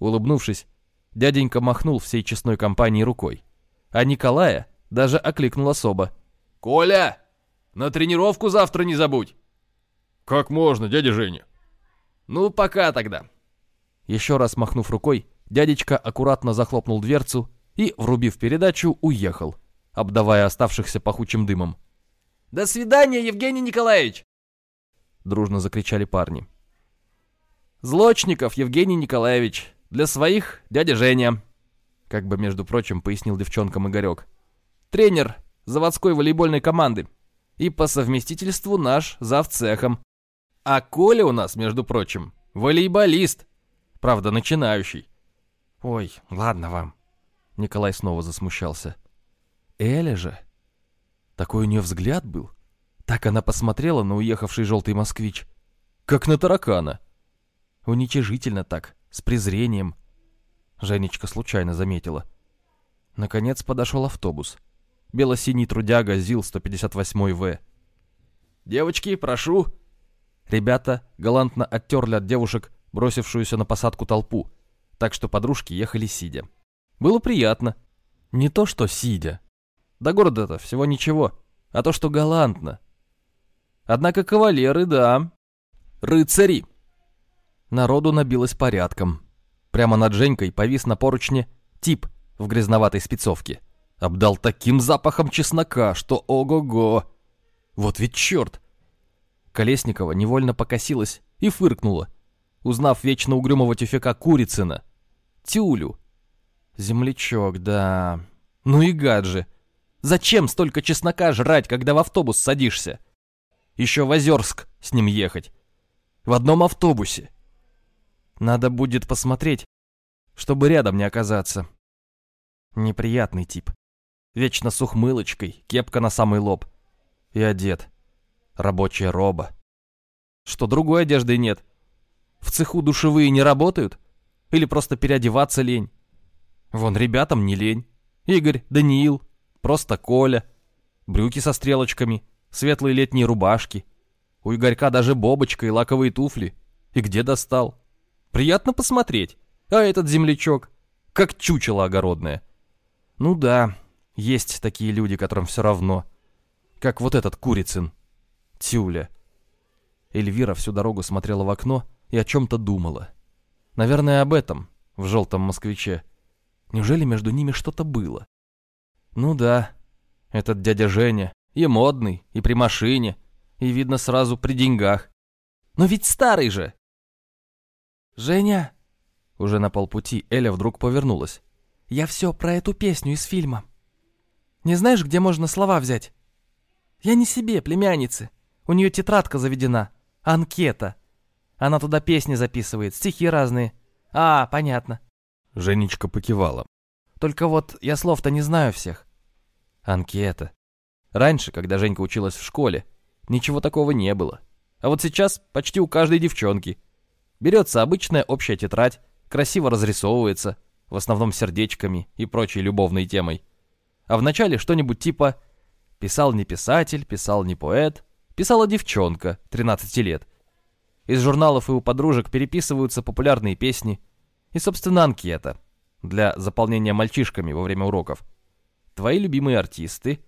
Улыбнувшись, дяденька махнул всей честной компании рукой. А Николая даже окликнул особо. «Коля, на тренировку завтра не забудь!» «Как можно, дядя Женя?» «Ну, пока тогда!» Еще раз махнув рукой, дядечка аккуратно захлопнул дверцу и, врубив передачу, уехал, обдавая оставшихся пахучим дымом. «До свидания, Евгений Николаевич!» Дружно закричали парни. «Злочников, Евгений Николаевич!» Для своих дядя Женя, как бы, между прочим, пояснил девчонкам Игорек. Тренер заводской волейбольной команды. И по совместительству наш зав цехом. А Коля у нас, между прочим, волейболист. Правда, начинающий. Ой, ладно вам. Николай снова засмущался. Эля же. Такой у нее взгляд был. Так она посмотрела на уехавший желтый москвич. Как на таракана. Уничижительно так с презрением. Женечка случайно заметила. Наконец подошел автобус. Бело-синий трудяга ЗИЛ-158В. «Девочки, прошу!» Ребята галантно оттерли от девушек бросившуюся на посадку толпу, так что подружки ехали сидя. Было приятно. Не то, что сидя. До города-то всего ничего, а то, что галантно. Однако кавалеры, да. Рыцари. Народу набилось порядком. Прямо над Женькой повис на поручне тип в грязноватой спецовке. Обдал таким запахом чеснока, что ого-го. Вот ведь черт! Колесникова невольно покосилась и фыркнула, узнав вечно угрюмого тюфяка Курицына. Тюлю. Землячок, да. Ну и гад же. Зачем столько чеснока жрать, когда в автобус садишься? Еще в Озерск с ним ехать. В одном автобусе. Надо будет посмотреть, чтобы рядом не оказаться. Неприятный тип. Вечно с ухмылочкой, кепка на самый лоб. И одет. Рабочая роба. Что, другой одежды нет? В цеху душевые не работают? Или просто переодеваться лень? Вон ребятам не лень. Игорь, Даниил, просто Коля. Брюки со стрелочками, светлые летние рубашки. У Игорька даже бобочка и лаковые туфли. И где достал? Приятно посмотреть. А этот землячок, как чучело огородное. Ну да, есть такие люди, которым все равно. Как вот этот Курицын. Тюля. Эльвира всю дорогу смотрела в окно и о чем-то думала. Наверное, об этом, в желтом москвиче. Неужели между ними что-то было? Ну да, этот дядя Женя и модный, и при машине, и видно сразу при деньгах. Но ведь старый же! «Женя!» Уже на полпути Эля вдруг повернулась. «Я все про эту песню из фильма. Не знаешь, где можно слова взять? Я не себе, племяннице. У нее тетрадка заведена. Анкета. Она туда песни записывает, стихи разные. А, понятно. Женечка покивала. Только вот я слов-то не знаю всех. Анкета. Раньше, когда Женька училась в школе, ничего такого не было. А вот сейчас почти у каждой девчонки. Берется обычная общая тетрадь, красиво разрисовывается, в основном сердечками и прочей любовной темой. А вначале что-нибудь типа «Писал не писатель, писал не поэт, писала девчонка, 13 лет». Из журналов и у подружек переписываются популярные песни и, собственно, анкета для заполнения мальчишками во время уроков. Твои любимые артисты,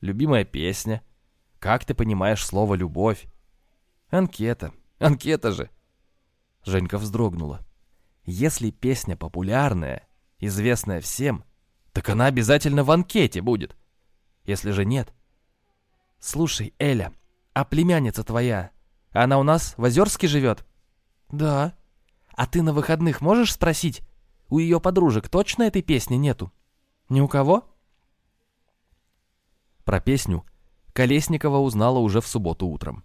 любимая песня, как ты понимаешь слово «любовь». Анкета, анкета же. Женька вздрогнула. Если песня популярная, известная всем, так она обязательно в анкете будет. Если же нет... Слушай, Эля, а племянница твоя, она у нас в Озерске живет? Да. А ты на выходных можешь спросить, у ее подружек точно этой песни нету? Ни у кого? Про песню Колесникова узнала уже в субботу утром.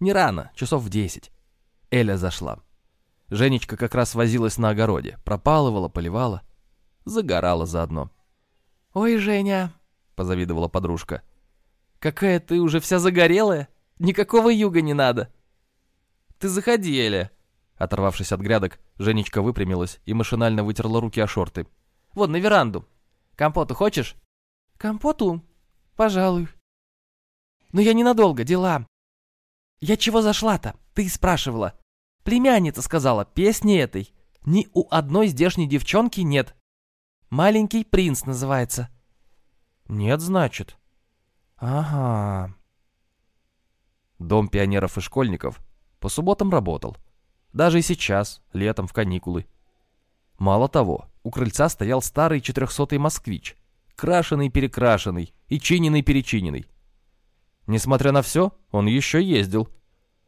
Не рано, часов в десять. Эля зашла. Женечка как раз возилась на огороде, пропалывала, поливала, загорала заодно. «Ой, Женя!» — позавидовала подружка. «Какая ты уже вся загорелая! Никакого юга не надо!» «Ты заходи, Эля!» Оторвавшись от грядок, Женечка выпрямилась и машинально вытерла руки о шорты. «Вон, на веранду! Компоту хочешь?» «Компоту? Пожалуй». «Но я ненадолго, дела!» «Я чего зашла-то? Ты спрашивала!» Племянница сказала, песни этой ни у одной здешней девчонки нет. «Маленький принц» называется. Нет, значит. Ага. Дом пионеров и школьников по субботам работал. Даже и сейчас, летом, в каникулы. Мало того, у крыльца стоял старый четырехсотый москвич, крашеный-перекрашенный и чиненный-перечиненный. Несмотря на все, он еще ездил –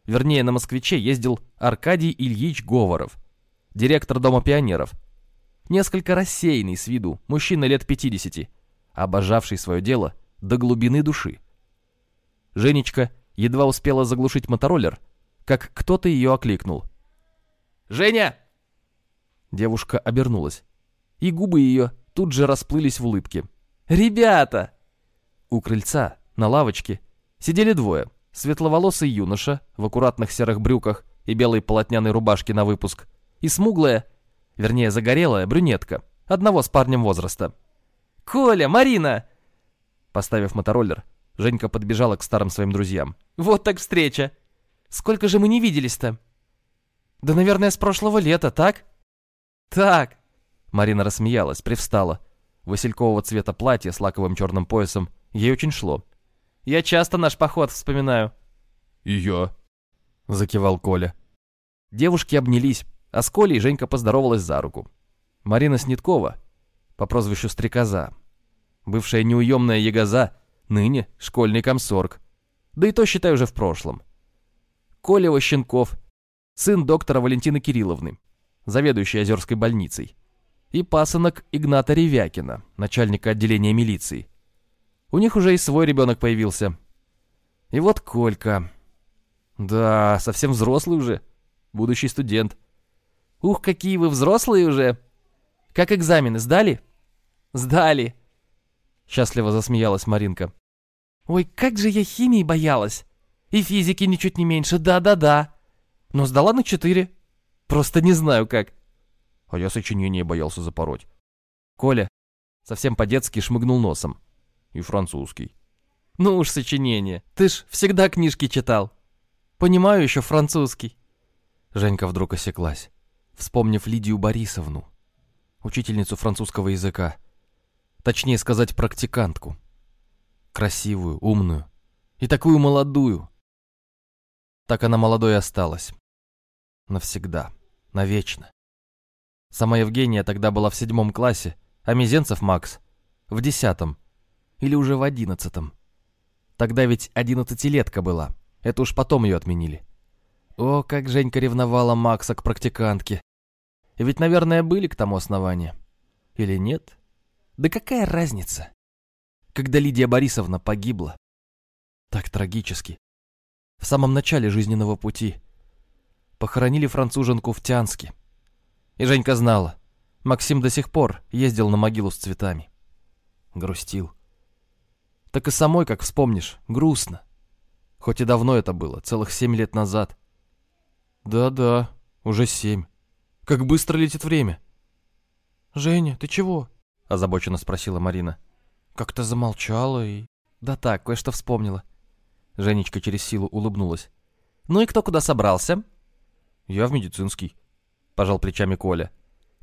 Вернее, на «Москвиче» ездил Аркадий Ильич Говоров, директор Дома пионеров. Несколько рассеянный с виду, мужчина лет 50, обожавший свое дело до глубины души. Женечка едва успела заглушить мотороллер, как кто-то ее окликнул. «Женя!» Девушка обернулась, и губы ее тут же расплылись в улыбке. «Ребята!» У крыльца, на лавочке, сидели двое. Светловолосый юноша в аккуратных серых брюках и белой полотняной рубашке на выпуск, и смуглая, вернее загорелая, брюнетка, одного с парнем возраста. «Коля, Марина!» Поставив мотороллер, Женька подбежала к старым своим друзьям. «Вот так встреча! Сколько же мы не виделись-то?» «Да, наверное, с прошлого лета, так?» «Так!» Марина рассмеялась, привстала. Василькового цвета платье с лаковым черным поясом ей очень шло. Я часто наш поход вспоминаю». «И я», — закивал Коля. Девушки обнялись, а с Колей Женька поздоровалась за руку. Марина Сниткова, по прозвищу Стрекоза, бывшая неуемная ягоза, ныне школьный комсорг. Да и то, считай, уже в прошлом. Коля Ващенков, сын доктора Валентины Кирилловны, заведующий Озерской больницей, и пасынок Игната Ревякина, начальника отделения милиции. У них уже и свой ребенок появился. И вот Колька. Да, совсем взрослый уже. Будущий студент. Ух, какие вы взрослые уже! Как экзамены, сдали?» «Сдали!» Счастливо засмеялась Маринка. «Ой, как же я химии боялась! И физики ничуть не меньше, да-да-да! Но сдала на четыре. Просто не знаю как!» А я сочинение боялся запороть. Коля совсем по-детски шмыгнул носом. И французский. «Ну уж сочинение, ты ж всегда книжки читал. Понимаю еще французский». Женька вдруг осеклась, вспомнив Лидию Борисовну, учительницу французского языка. Точнее сказать, практикантку. Красивую, умную и такую молодую. Так она молодой осталась. Навсегда, навечно. Сама Евгения тогда была в седьмом классе, а Мизенцев Макс в десятом или уже в одиннадцатом. Тогда ведь одиннадцатилетка была, это уж потом ее отменили. О, как Женька ревновала Макса к практикантке. Ведь, наверное, были к тому основания. Или нет? Да какая разница? Когда Лидия Борисовна погибла. Так трагически. В самом начале жизненного пути. Похоронили француженку в Тянске. И Женька знала. Максим до сих пор ездил на могилу с цветами. Грустил. Так и самой, как вспомнишь, грустно. Хоть и давно это было, целых семь лет назад. Да-да, уже семь. Как быстро летит время. «Женя, ты чего?» — озабоченно спросила Марина. «Как-то замолчала и...» «Да так, кое-что вспомнила». Женечка через силу улыбнулась. «Ну и кто куда собрался?» «Я в медицинский», — пожал плечами Коля.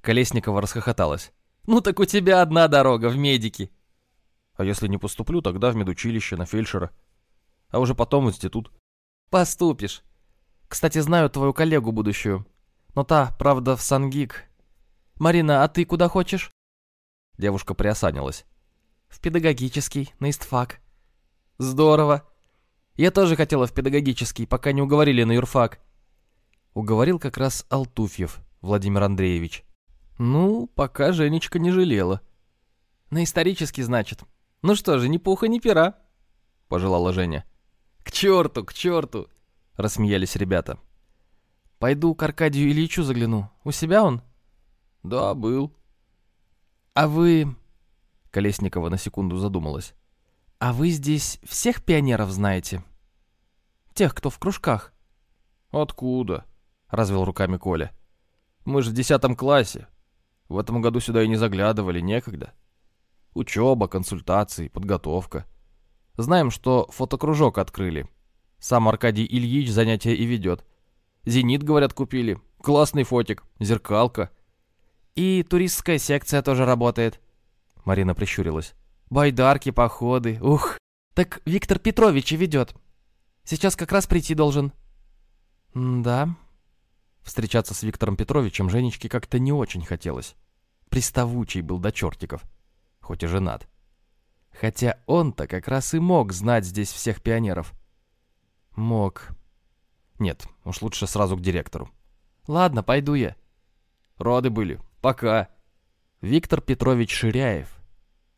Колесникова расхохоталась. «Ну так у тебя одна дорога, в медики». «А если не поступлю, тогда в медучилище, на фельдшера. А уже потом в институт». «Поступишь. Кстати, знаю твою коллегу будущую. Но та, правда, в Сангик. Марина, а ты куда хочешь?» Девушка приосанилась. «В педагогический, на истфак». «Здорово. Я тоже хотела в педагогический, пока не уговорили на юрфак». Уговорил как раз Алтуфьев Владимир Андреевич. Ну, пока Женечка не жалела. «На исторический, значит. Ну что же, ни пуха, ни пера», — пожелала Женя. «К черту, к черту!» — рассмеялись ребята. «Пойду к Аркадию Ильичу загляну. У себя он?» «Да, был». «А вы...» Колесникова на секунду задумалась. «А вы здесь всех пионеров знаете? Тех, кто в кружках?» «Откуда?» — развел руками Коля. «Мы же в десятом классе. В этом году сюда и не заглядывали, некогда. Учеба, консультации, подготовка. Знаем, что фотокружок открыли. Сам Аркадий Ильич занятия и ведет. Зенит, говорят, купили. Классный фотик, зеркалка». «И туристская секция тоже работает». Марина прищурилась. «Байдарки, походы, ух. Так Виктор Петрович и ведет. Сейчас как раз прийти должен». «Да». Встречаться с Виктором Петровичем Женечке как-то не очень хотелось. Приставучий был до чертиков, хоть и женат. Хотя он-то как раз и мог знать здесь всех пионеров. Мог. Нет, уж лучше сразу к директору. «Ладно, пойду я». «Роды были, Пока. Виктор Петрович Ширяев.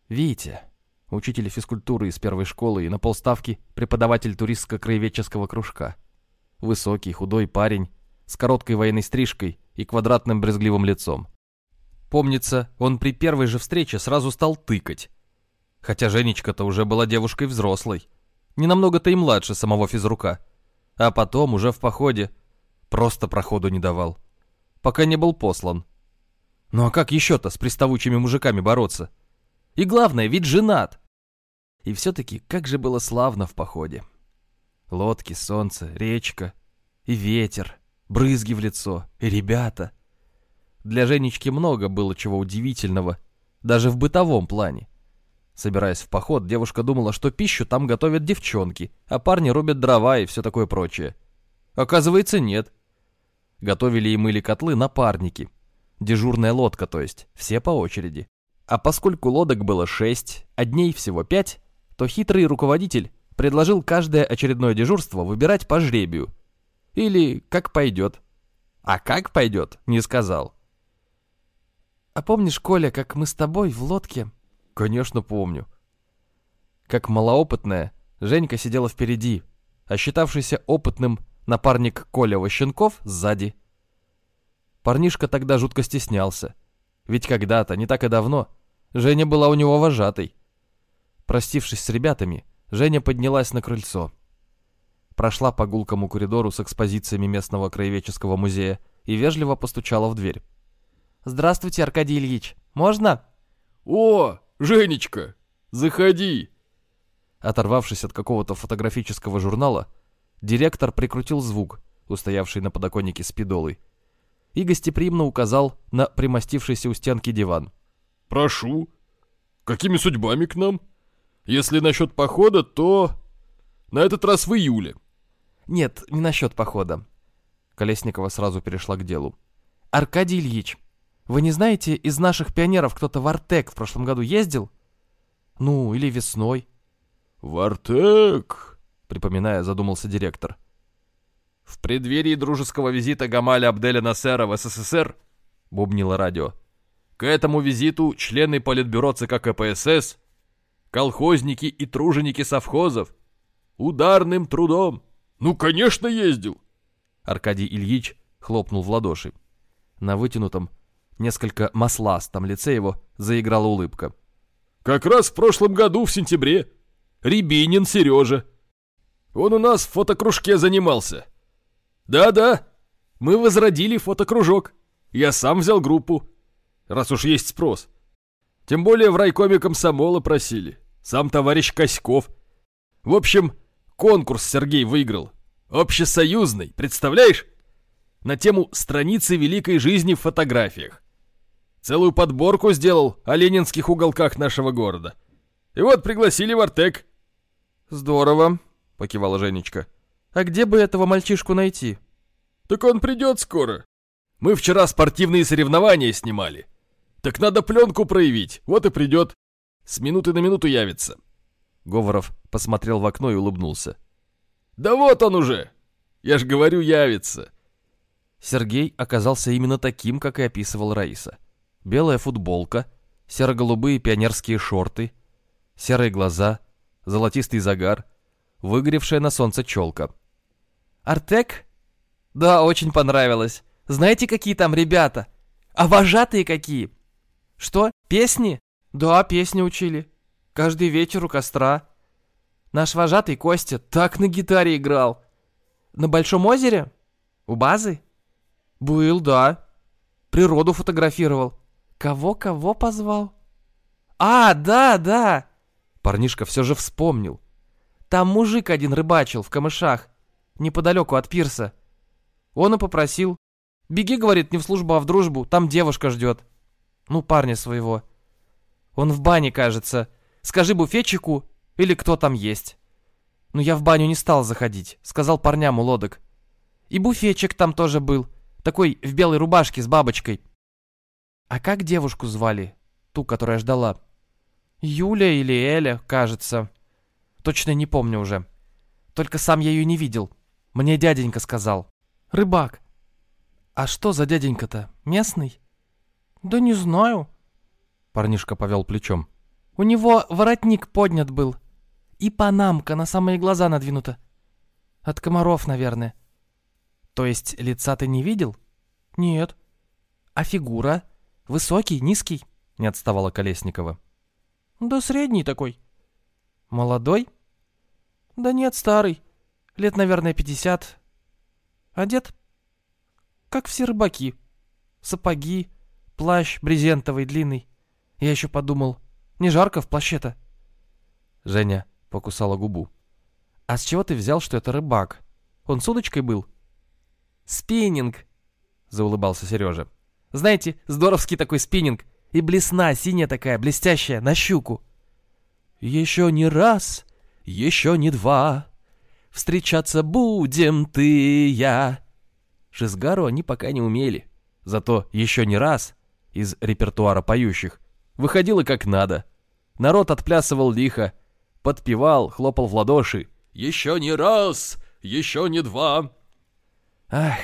Витя. Учитель физкультуры из первой школы и на полставки преподаватель туристско-краеведческого кружка. Высокий, худой парень с короткой военной стрижкой и квадратным брезгливым лицом. Помнится, он при первой же встрече сразу стал тыкать. Хотя Женечка-то уже была девушкой взрослой. Не намного-то и младше самого физрука. А потом, уже в походе, просто проходу не давал. Пока не был послан. Ну а как еще-то с приставучими мужиками бороться? И главное, ведь женат. И все-таки как же было славно в походе. Лодки, солнце, речка и ветер, брызги в лицо, и ребята. Для Женечки много было чего удивительного, даже в бытовом плане. Собираясь в поход, девушка думала, что пищу там готовят девчонки, а парни рубят дрова и все такое прочее. Оказывается, нет. Готовили и мыли котлы напарники, Дежурная лодка, то есть, все по очереди. А поскольку лодок было шесть, а дней всего пять, то хитрый руководитель предложил каждое очередное дежурство выбирать по жребию. Или как пойдет. А как пойдет, не сказал. «А помнишь, Коля, как мы с тобой в лодке?» «Конечно помню». Как малоопытная, Женька сидела впереди, а считавшийся опытным напарник Коля Ващенков сзади. Парнишка тогда жутко стеснялся. Ведь когда-то, не так и давно, Женя была у него вожатой. Простившись с ребятами, Женя поднялась на крыльцо. Прошла по гулкому коридору с экспозициями местного краеведческого музея и вежливо постучала в дверь. «Здравствуйте, Аркадий Ильич. Можно?» «О, Женечка, заходи!» Оторвавшись от какого-то фотографического журнала, директор прикрутил звук, устоявший на подоконнике спидолой, и гостеприимно указал на примостившийся у стенки диван. «Прошу. Какими судьбами к нам? Если насчет похода, то на этот раз в июле». «Нет, не насчет похода». Колесникова сразу перешла к делу. «Аркадий Ильич, вы не знаете, из наших пионеров кто-то в Артек в прошлом году ездил? Ну, или весной?» «В Артек?» Припоминая, задумался директор. «В преддверии дружеского визита Гамаля Абделя Насера в СССР?» Бубнило радио. «К этому визиту члены Политбюро ЦК КПСС, колхозники и труженики совхозов, ударным трудом. Ну, конечно, ездил!» Аркадий Ильич хлопнул в ладоши. На вытянутом, несколько масластом лице его заиграла улыбка. «Как раз в прошлом году, в сентябре. Рябинин Сережа. Он у нас в фотокружке занимался. Да-да, мы возродили фотокружок. Я сам взял группу, раз уж есть спрос. Тем более в райкоме комсомола просили. Сам товарищ Коськов. В общем, конкурс Сергей выиграл. Общесоюзный, представляешь? На тему «Страницы великой жизни в фотографиях». Целую подборку сделал о ленинских уголках нашего города. И вот пригласили в Артек. «Здорово», — покивала Женечка. «А где бы этого мальчишку найти?» «Так он придет скоро. Мы вчера спортивные соревнования снимали. Так надо пленку проявить, вот и придет. С минуты на минуту явится». Говоров посмотрел в окно и улыбнулся. «Да вот он уже! Я ж говорю, явится!» Сергей оказался именно таким, как и описывал Раиса. Белая футболка, серо-голубые пионерские шорты, серые глаза, золотистый загар, выгоревшая на солнце челка. «Артек? Да, очень понравилось. Знаете, какие там ребята? А вожатые какие? Что, песни? Да, песни учили. Каждый вечер у костра. Наш вожатый Костя так на гитаре играл. На Большом озере? У базы? Был, да. Природу фотографировал. Кого-кого позвал? А, да, да. Парнишка все же вспомнил. Там мужик один рыбачил в камышах, неподалеку от пирса. Он и попросил. «Беги, — говорит, — не в службу, а в дружбу, там девушка ждет». Ну, парня своего. Он в бане, кажется. Скажи буфетчику, или кто там есть. Но я в баню не стал заходить, сказал парням у лодок. И буфетчик там тоже был, такой в белой рубашке с бабочкой. А как девушку звали? Ту, которая ждала. Юля или Эля, кажется. Точно не помню уже. Только сам я ее не видел. Мне дяденька сказал. Рыбак. А что за дяденька-то? Местный? Да не знаю. Парнишка повел плечом. У него воротник поднят был. И панамка на самые глаза надвинута. От комаров, наверное. То есть лица ты не видел? Нет. А фигура? Высокий, низкий? Не отставала Колесникова. Да средний такой. Молодой? Да нет, старый. Лет, наверное, пятьдесят. Одет? Как все рыбаки. Сапоги, плащ брезентовый, длинный. Я еще подумал, не жарко в плаще-то. Женя покусала губу. А с чего ты взял, что это рыбак? Он с удочкой был? Спиннинг, заулыбался Сережа. Знаете, здоровский такой спиннинг. И блесна синяя такая, блестящая, на щуку. Еще не раз, еще не два. Встречаться будем ты и я. Шизгару они пока не умели. Зато еще не раз из репертуара поющих выходило как надо. Народ отплясывал лихо, подпевал, хлопал в ладоши. «Еще не раз, еще не два». Ах,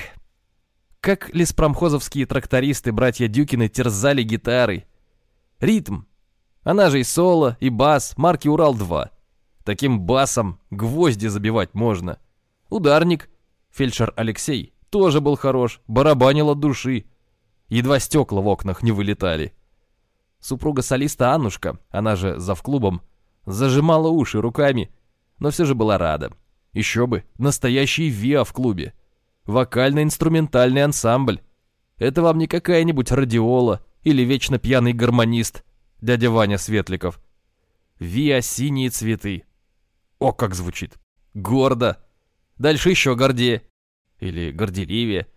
как леспромхозовские трактористы, братья Дюкины, терзали гитарой. Ритм. Она же и соло, и бас, марки Урал-2. Таким басом гвозди забивать можно. Ударник. Фельдшер Алексей тоже был хорош, барабанил от души. Едва стекла в окнах не вылетали. Супруга солиста Аннушка, она же завклубом, зажимала уши руками, но все же была рада. Еще бы, настоящий ВИА в клубе. Вокально-инструментальный ансамбль. Это вам не какая-нибудь радиола или вечно пьяный гармонист, дядя Ваня Светликов. ВИА «Синие цветы». О, как звучит. Гордо. Дальше еще гордее. Или горделивее.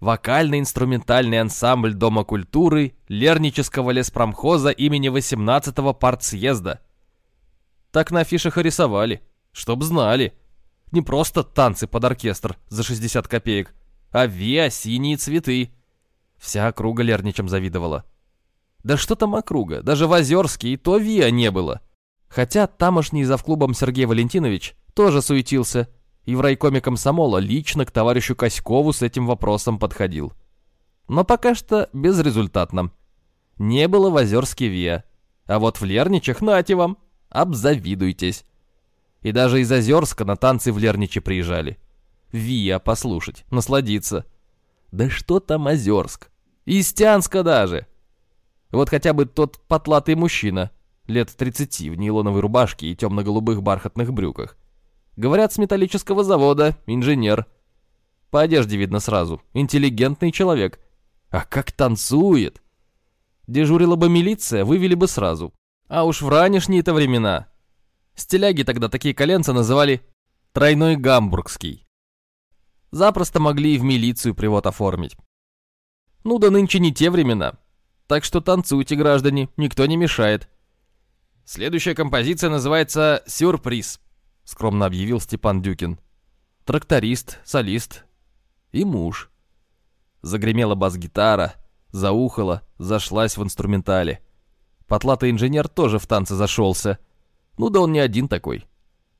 Вокально-инструментальный ансамбль Дома культуры Лернического леспромхоза имени 18-го партсъезда. Так на афишах и рисовали, чтоб знали. Не просто танцы под оркестр за 60 копеек, а виа синие цветы. Вся округа Лерничем завидовала. Да что там округа, даже в Озерске и то виа не было. Хотя тамошний завклубом Сергей Валентинович тоже суетился и в райкоме комсомола лично к товарищу Коськову с этим вопросом подходил. Но пока что безрезультатно. Не было в Озерске ВИА. А вот в Лерничах, нате вам, обзавидуйтесь. И даже из Озерска на танцы в Лерниче приезжали. ВИА послушать, насладиться. Да что там Озерск? Истянска даже. Вот хотя бы тот потлатый мужчина, лет 30 в нейлоновой рубашке и темно-голубых бархатных брюках. Говорят, с металлического завода, инженер. По одежде видно сразу, интеллигентный человек. А как танцует! Дежурила бы милиция, вывели бы сразу. А уж в ранешние-то времена. Стиляги тогда такие коленца называли «тройной гамбургский». Запросто могли и в милицию привод оформить. Ну да нынче не те времена. Так что танцуйте, граждане, никто не мешает. Следующая композиция называется «Сюрприз» скромно объявил Степан Дюкин. Тракторист, солист и муж. Загремела бас-гитара, заухала, зашлась в инструментале. Потлатый инженер тоже в танце зашелся. Ну да он не один такой.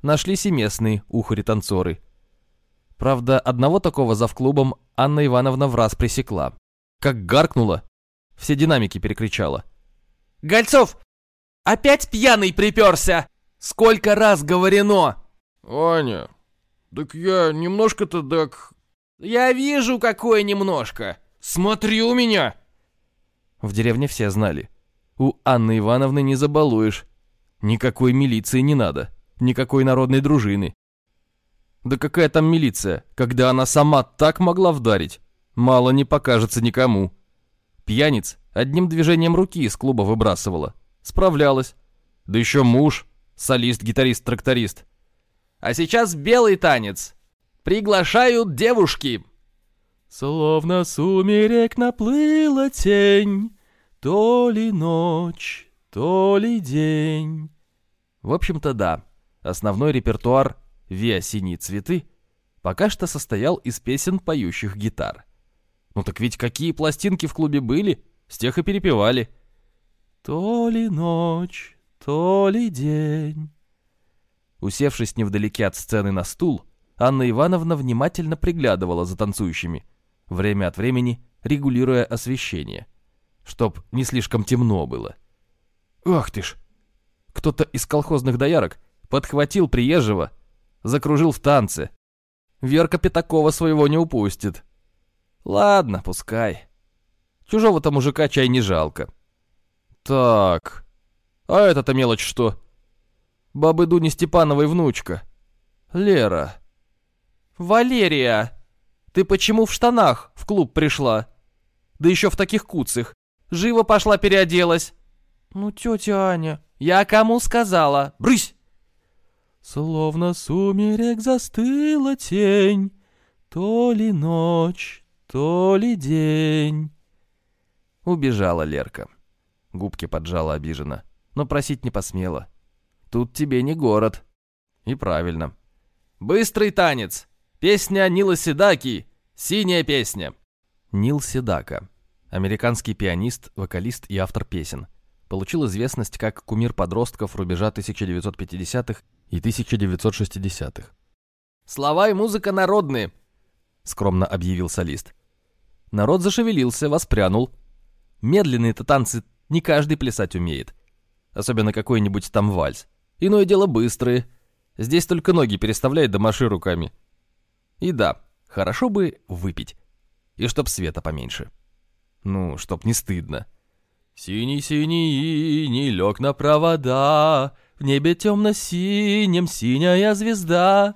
Нашлись и местные ухари-танцоры. Правда, одного такого за клубом Анна Ивановна в раз пресекла. Как гаркнула, все динамики перекричала. «Гольцов, опять пьяный приперся!» Сколько раз говорено!» «Аня, так я немножко-то так...» «Я вижу, какое немножко! Смотри у меня!» В деревне все знали. У Анны Ивановны не забалуешь. Никакой милиции не надо. Никакой народной дружины. Да какая там милиция, когда она сама так могла вдарить? Мало не покажется никому. Пьяниц одним движением руки из клуба выбрасывала. Справлялась. Да еще муж, солист, гитарист, тракторист. А сейчас белый танец. Приглашают девушки. Словно сумерек наплыла тень, то ли ночь, то ли день. В общем-то, да. Основной репертуар «Виа синие цветы» пока что состоял из песен поющих гитар. Ну так ведь какие пластинки в клубе были, с тех и перепевали. То ли ночь, то ли день. Усевшись невдалеке от сцены на стул, Анна Ивановна внимательно приглядывала за танцующими, время от времени регулируя освещение, чтоб не слишком темно было. Ах ты ж! Кто-то из колхозных доярок подхватил приезжего, закружил в танце. Верка Пятакова своего не упустит. Ладно, пускай. Чужого-то мужика чай не жалко. Так, а эта-то мелочь что? Бабы Дуни Степановой внучка. Лера. Валерия! Ты почему в штанах в клуб пришла? Да еще в таких куцах. Живо пошла переоделась. Ну, тетя Аня, я кому сказала? Брысь! Словно сумерек застыла тень, То ли ночь, то ли день. Убежала Лерка. Губки поджала обиженно но просить не посмела. Тут тебе не город. И правильно. Быстрый танец. Песня Нила Седаки. Синяя песня. Нил Седака. Американский пианист, вокалист и автор песен. Получил известность как кумир подростков рубежа 1950-х и 1960-х. «Слова и музыка народные», — скромно объявил солист. Народ зашевелился, воспрянул. Медленные-то танцы не каждый плясать умеет особенно какой-нибудь там вальс. Иное дело быстрые. Здесь только ноги переставляй да маши руками. И да, хорошо бы выпить. И чтоб света поменьше. Ну, чтоб не стыдно. Синий-синий не лег на провода, В небе темно-синем синяя звезда.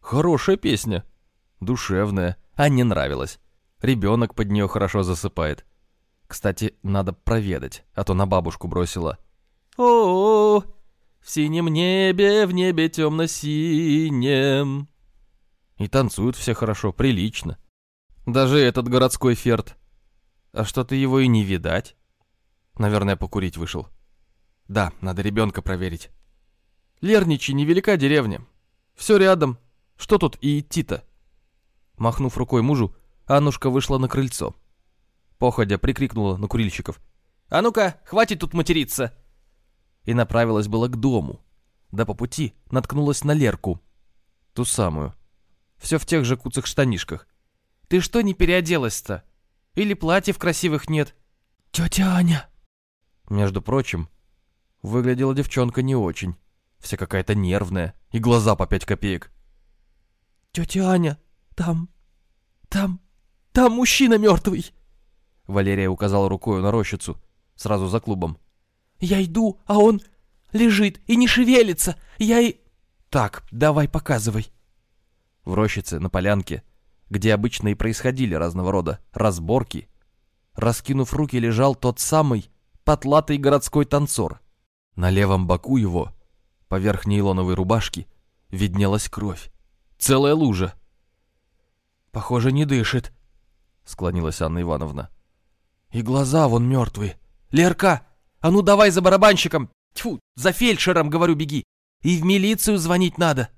Хорошая песня. Душевная, а не нравилась. Ребенок под нее хорошо засыпает. Кстати, надо проведать, а то на бабушку бросила. О, -о, в синем небе, в небе темно-синем. И танцуют все хорошо, прилично. Даже этот городской ферт. А что-то его и не видать. Наверное, покурить вышел. Да, надо ребенка проверить. Лерничи, невелика деревня. Все рядом. Что тут и идти-то? Махнув рукой мужу, Аннушка вышла на крыльцо. Походя прикрикнула на курильщиков. «А ну-ка, хватит тут материться!» И направилась было к дому. Да по пути наткнулась на Лерку. Ту самую. Все в тех же куцах штанишках. «Ты что не переоделась-то? Или платьев красивых нет?» «Тетя Аня!» Между прочим, выглядела девчонка не очень. Вся какая-то нервная и глаза по пять копеек. «Тетя Аня, там, там, там мужчина мертвый!» Валерия указала рукой на рощицу, сразу за клубом. «Я иду, а он лежит и не шевелится. Я и...» «Так, давай показывай». В рощице, на полянке, где обычно и происходили разного рода разборки, раскинув руки, лежал тот самый потлатый городской танцор. На левом боку его, поверх нейлоновой рубашки, виднелась кровь. Целая лужа. «Похоже, не дышит», — склонилась Анна Ивановна. «И глаза вон мертвые. Лерка, а ну давай за барабанщиком! Тьфу, за фельдшером, говорю, беги! И в милицию звонить надо!»